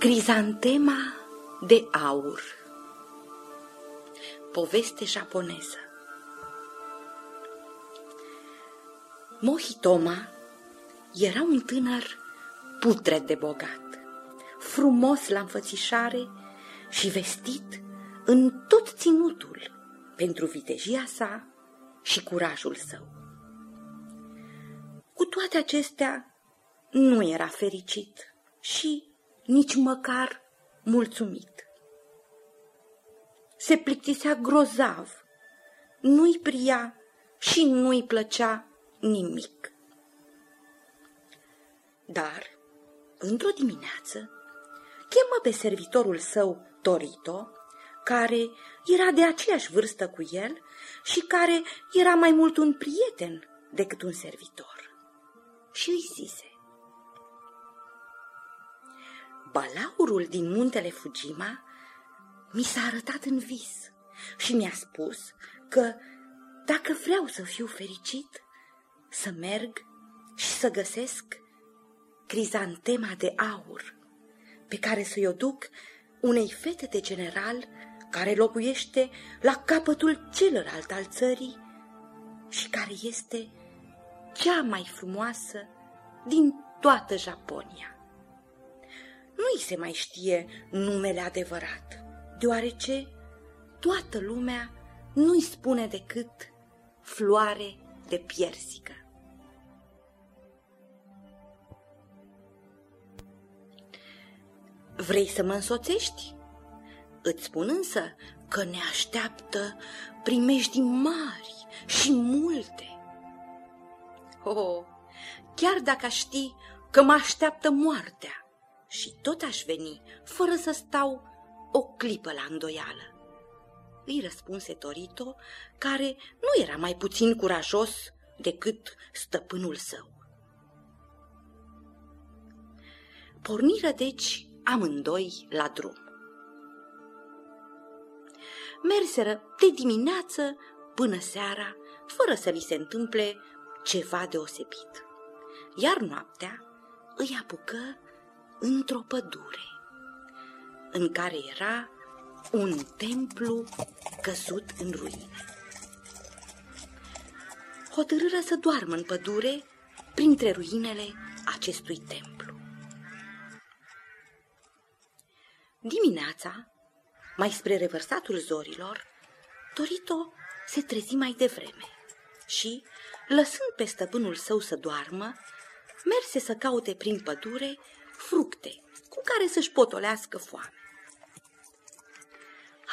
Crizantema de aur Poveste japoneză Mohitoma era un tânăr putred de bogat, frumos la înfățișare și vestit în tot ținutul pentru vitejia sa și curajul său. Cu toate acestea, nu era fericit și nici măcar mulțumit. Se plictisea grozav, nu-i pria și nu-i plăcea nimic. Dar, într-o dimineață, chemă pe servitorul său Torito, care era de aceeași vârstă cu el și care era mai mult un prieten decât un servitor. Și îi zise, Balaurul din muntele Fujima mi s-a arătat în vis și mi-a spus că dacă vreau să fiu fericit, să merg și să găsesc crizantema de aur pe care să-i o duc unei fete de general care locuiește la capătul celălalt al țării și care este cea mai frumoasă din toată Japonia nu îi se mai știe numele adevărat, deoarece toată lumea nu îi spune decât floare de piersică. Vrei să mă însoțești? Îți spun însă că ne așteaptă primești mari și multe. Oh, chiar dacă ști că mă așteaptă moartea, și tot aș veni, fără să stau o clipă la îndoială. Îi răspunse Torito, care nu era mai puțin curajos decât stăpânul său. Porniră deci amândoi la drum. Merseră de dimineață până seara, fără să li se întâmple ceva deosebit. Iar noaptea îi apucă într-o pădure în care era un templu căzut în ruine. Hotărâră să doarmă în pădure printre ruinele acestui templu. Dimineața, mai spre revărsatul zorilor, Torito se trezi mai devreme și, lăsând pe stăpânul său să doarmă, merse să caute prin pădure fructe cu care să-și potolească foame.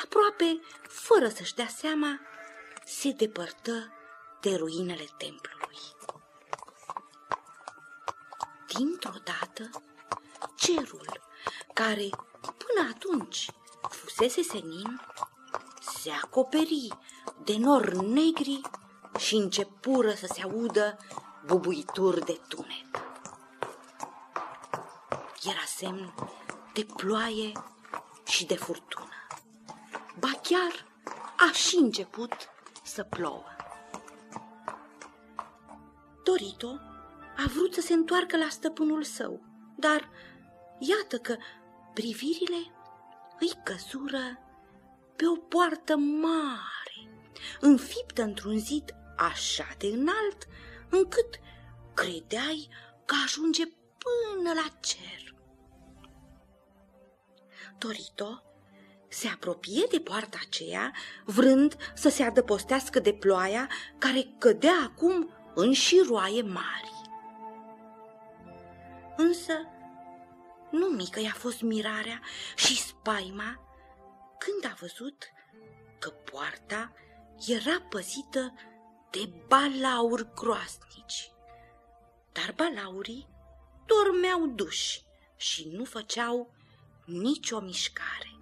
Aproape, fără să-și dea seama, se depărtă de ruinele templului. Dintr-o dată, cerul, care până atunci fusese senin, se acoperi de nori negri și începură să se audă bubuituri de tunet era semn de ploaie și de furtună. Ba chiar a și început să plouă. Torito a vrut să se întoarcă la stăpânul său, dar iată că privirile îi căzură pe o poartă mare, înfiptă într-un zid așa de înalt, încât credeai că ajunge până la cer. Torito se apropie de poarta aceea, vrând să se adăpostească de ploaia care cădea acum în șiroaie mari. Însă nu mică i-a fost mirarea și spaima când a văzut că poarta era păzită de balauri groasnici. Dar balaurii dormeau duși și nu făceau nicio mișcare.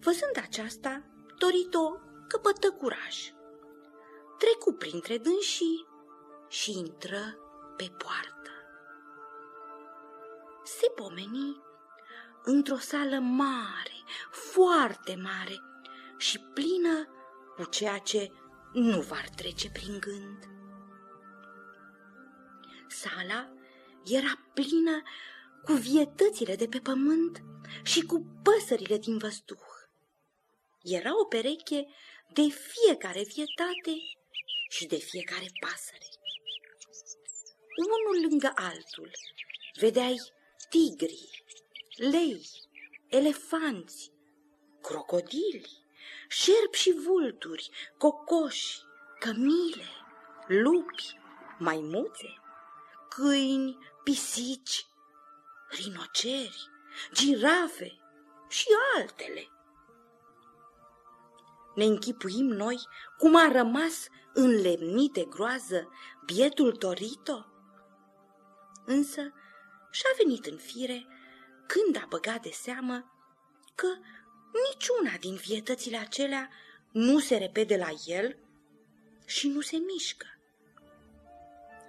Văzând aceasta, Torito căpătă curaj. Trecu printre dânsii și intră pe poartă. Se pomeni într-o sală mare, foarte mare și plină cu ceea ce nu va trece prin gând. Sala era plină cu vietățile de pe pământ și cu păsările din văzduh. Era o pereche de fiecare vietate și de fiecare pasăre. Unul lângă altul vedeai tigri, lei, elefanți, crocodili, șerpi și vulturi, cocoși, cămile, lupi, maimuțe, câini, pisici, rinoceri, girafe și altele. Ne închipuim noi cum a rămas înlemnit de groază bietul Torito? Însă și-a venit în fire când a băgat de seamă că niciuna din vietățile acelea nu se repede la el și nu se mișcă.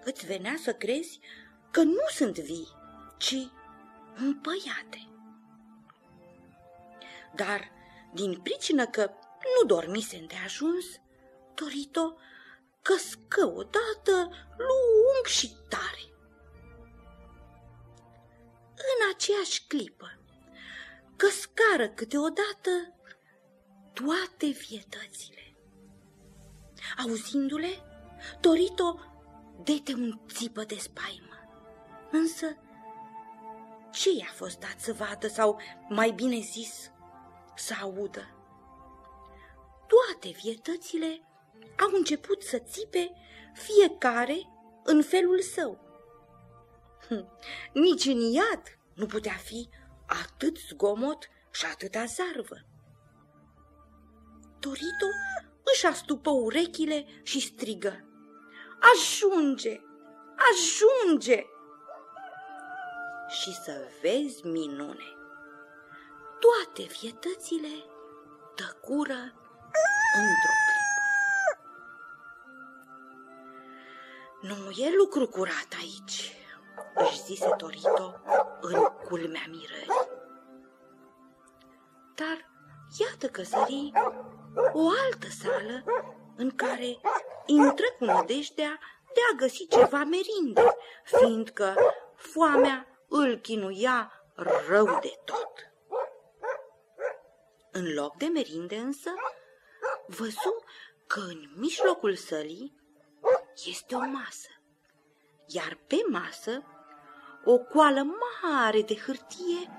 Îți venea să crezi că nu sunt vii, ci împăiate. Dar, din pricină că nu dormise de ajuns, Torito căscă odată lung și tare. În aceeași clipă, căscară câteodată toate vietățile. Auzindu-le, Torito dete un țipă de spaimă. Însă, ce i-a fost dat să vadă sau, mai bine zis, să audă? Toate vietățile au început să țipe fiecare în felul său. Hm, nici în iad nu putea fi atât zgomot și atâta zarvă. Torito își astupă urechile și strigă. Ajunge! Ajunge! Și să vezi minune! Toate vietățile tăcură într-o clipă. Nu e lucru curat aici, își zise Torito în culmea mirării. Dar iată că zări o altă sală în care intră cu nădejdea de a găsi ceva merinde, fiindcă foamea îl chinuia rău de tot. În loc de merinde însă, văzu că în mijlocul sălii este o masă, iar pe masă o coală mare de hârtie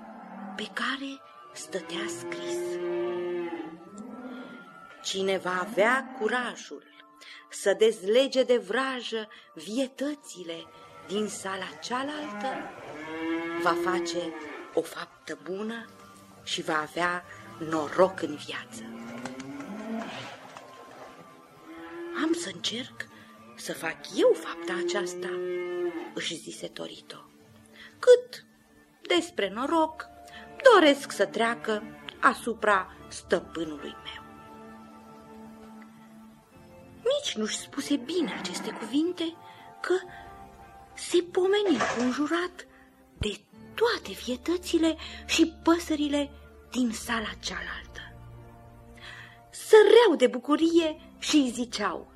pe care stătea scris. Cine va avea curajul să dezlege de vrajă vietățile din sala cealaltă, va face o faptă bună și va avea noroc în viață. Am să încerc să fac eu fapta aceasta, își zise Torito. Cât despre noroc, doresc să treacă asupra stăpânului meu. Nici nu-și spuse bine aceste cuvinte că se pomeni conjurat de toate vietățile și păsările din sala cealaltă. Săreau de bucurie și îi ziceau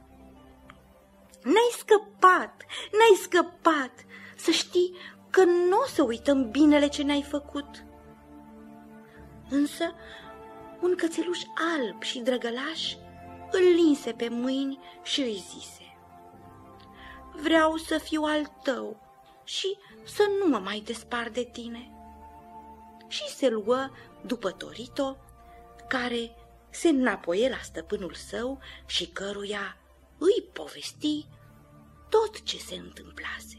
N-ai scăpat, n-ai scăpat, să știi că nu o să uităm binele ce ne-ai făcut. Însă un cățeluș alb și drăgălaș îl linse pe mâini și îi zise Vreau să fiu al tău și să nu mă mai despar de tine. Și se luă după Torito, care se înapoie la stăpânul său și căruia îi povesti tot ce se întâmplase.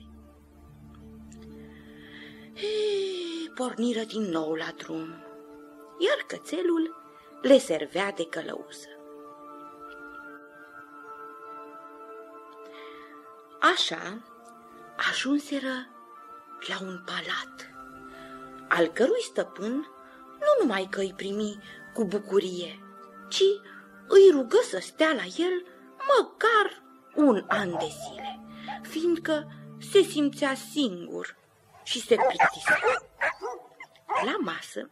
Ei, porniră din nou la drum, iar cățelul le servea de călăuză. Așa ajunseră la un palat, al cărui stăpân nu numai că îi primi cu bucurie, ci îi rugă să stea la el măcar un an de zile, fiindcă se simțea singur și se plictisea. La masă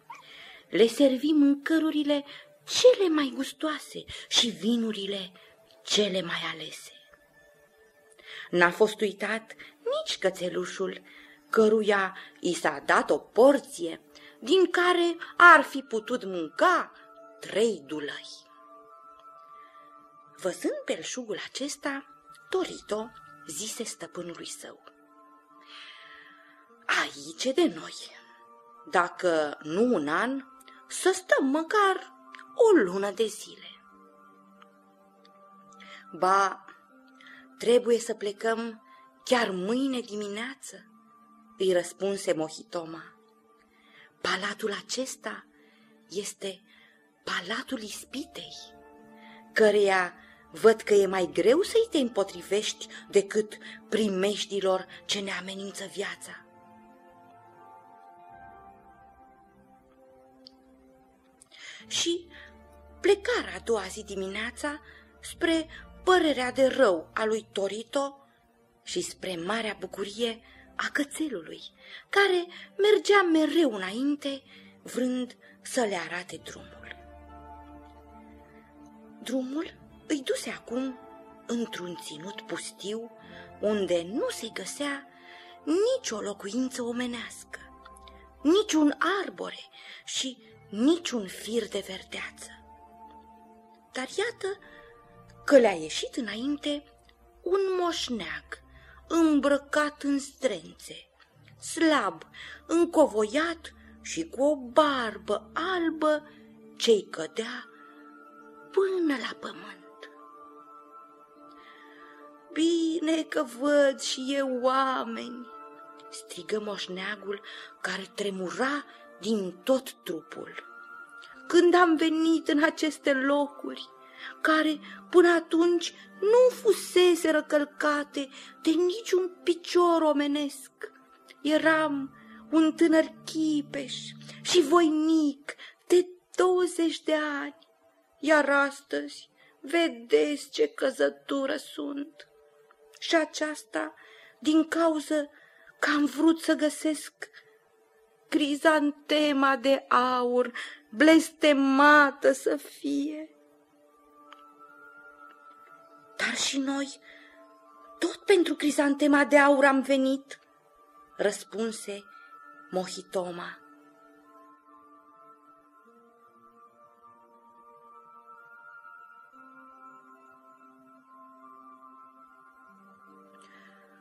le servi mâncărurile cele mai gustoase și vinurile cele mai alese. N-a fost uitat nici cățelușul căruia i s-a dat o porție din care ar fi putut mânca trei dulăi. Văzând belșugul acesta, Torito zise stăpânului său. Aici e de noi. Dacă nu un an, să stăm măcar o lună de zile. Ba, trebuie să plecăm chiar mâine dimineață, îi răspunse Mohitoma. Palatul acesta este palatul ispitei, căreia văd că e mai greu să-i te împotrivești decât primejdilor ce ne amenință viața. Și plecarea a doua zi dimineața spre părerea de rău a lui Torito și spre marea bucurie a cățelului, care mergea mereu înainte, vrând să le arate drumul. Drumul îi duse acum într-un ținut pustiu, unde nu se găsea nicio locuință omenească, niciun arbore și niciun fir de verdeață. Dar iată că le-a ieșit înainte un moșneag îmbrăcat în strențe, slab, încovoiat și cu o barbă albă ce-i cădea până la pământ. Bine că văd și eu oameni, strigă moșneagul care tremura din tot trupul. Când am venit în aceste locuri, care până atunci nu fusese răcălcate de niciun picior omenesc, eram un tânăr chipeș și voinic de 20 de ani, iar astăzi vedeți ce căzătură sunt. Și aceasta din cauză că am vrut să găsesc crizantema de aur, blestemată să fie. Dar și noi, tot pentru crizantema de aur am venit, răspunse Mohitoma.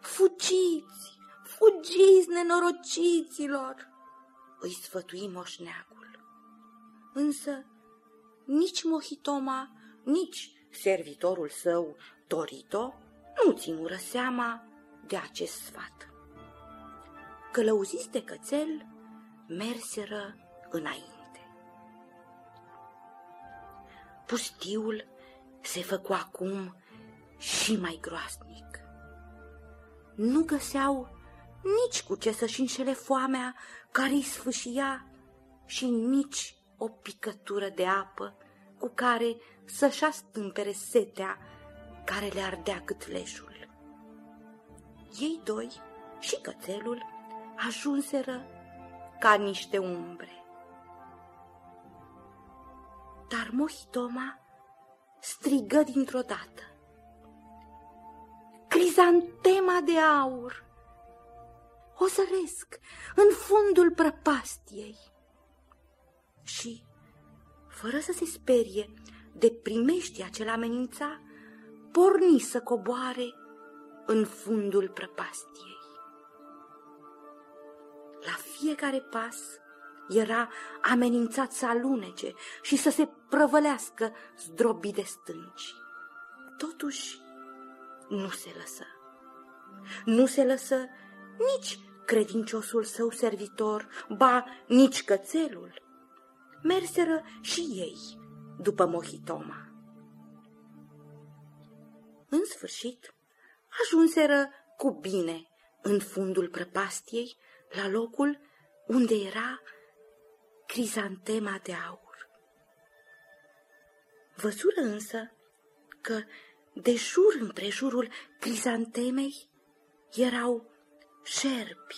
Fugiți, fugiți, nenorociților! îi sfătui moșneagul. Însă nici Mohitoma, nici servitorul său, Torito, nu ținură seama de acest sfat. Călăuziți de cățel, merseră înainte. Pustiul se făcu acum și mai groasnic. Nu găseau nici cu ce să-și înșele foamea care îi sfâșia și nici o picătură de apă cu care să-și astâmpere setea care le ardea gâtleșul. Ei doi și cățelul ajunseră ca niște umbre. Dar Mohitoma strigă dintr-o dată. Crizantema de aur! o zăresc în fundul prăpastiei. Și, fără să se sperie de primeștia ce l-amenința, porni să coboare în fundul prăpastiei. La fiecare pas era amenințat să alunece și să se prăvălească zdrobit de stânci. Totuși, nu se lăsă. Nu se lăsă nici credinciosul său servitor, ba nici cățelul. Merseră și ei după Mohitoma. În sfârșit, ajunseră cu bine în fundul prăpastiei, la locul unde era crizantema de aur. Văzură însă că de jur împrejurul crizantemei erau șerpi,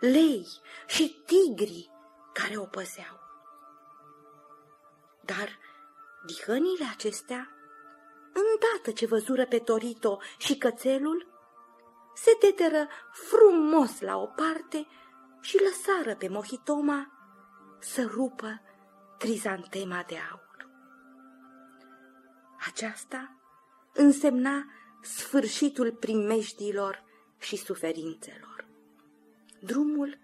lei și tigri care o păzeau. Dar dihănile acestea, îndată ce văzură pe Torito și cățelul, se deteră frumos la o parte și lăsară pe Mohitoma să rupă crizantema de aur. Aceasta însemna sfârșitul primejdilor și suferințelor. Drumul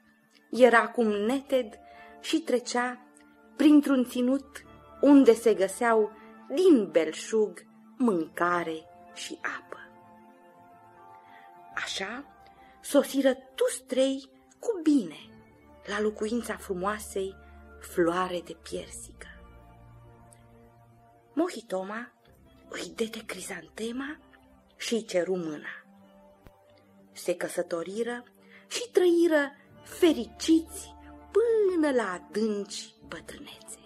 era acum neted și trecea printr-un ținut unde se găseau din belșug mâncare și apă. Așa sosiră toți trei cu bine la locuința frumoasei floare de piersică. Mohitoma îi dete crizantema și îi ceru mâna. Se căsătoriră și trăiră fericiți până la adânci bătrâneți.